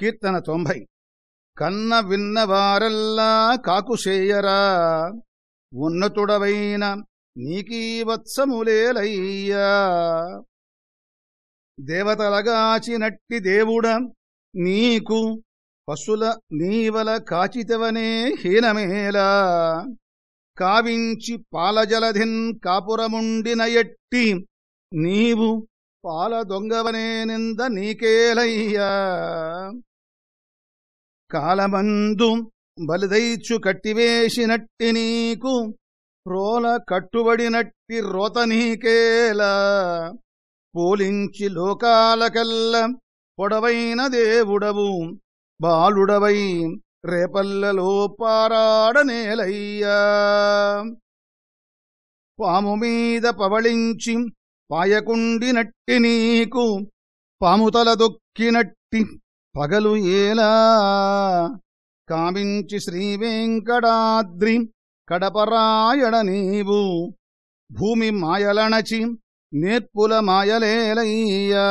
కీర్తన తొంభై. కన్న విన్నవారల్లా కాకుశేయరా ఉన్నతుడవైన నీకీ వత్సములేలయ్యా. దేవతలగాచినట్టి దేవుడ నీకు పశుల నీవల కాచితవనే హీనమేలా. కావించి పాలజలధిన్ కాపురముండిన ఎట్టి నీవు పాల దొంగవనే నింద నీకేలయ్యా. కాలమందు బలిదైచు కట్టివేసినట్టి నీకు రోల కట్టుబడినట్టి రోత నీకేలా. పోలించి లోకాలకల్ల పొడవైన దేవుడవు బాలుడవై రేపల్లలో పారాడనేలయ్యా పాము మీద పవళించి పాయకుండినట్టి నీకు పాముతల దొక్కినట్టి పగలు ఏలా? కామించి శ్రీవేంకటాద్రి కడపరాయణ నీవు. భూమి మాయలణచి నేర్పుల మాయలేలయ్యా.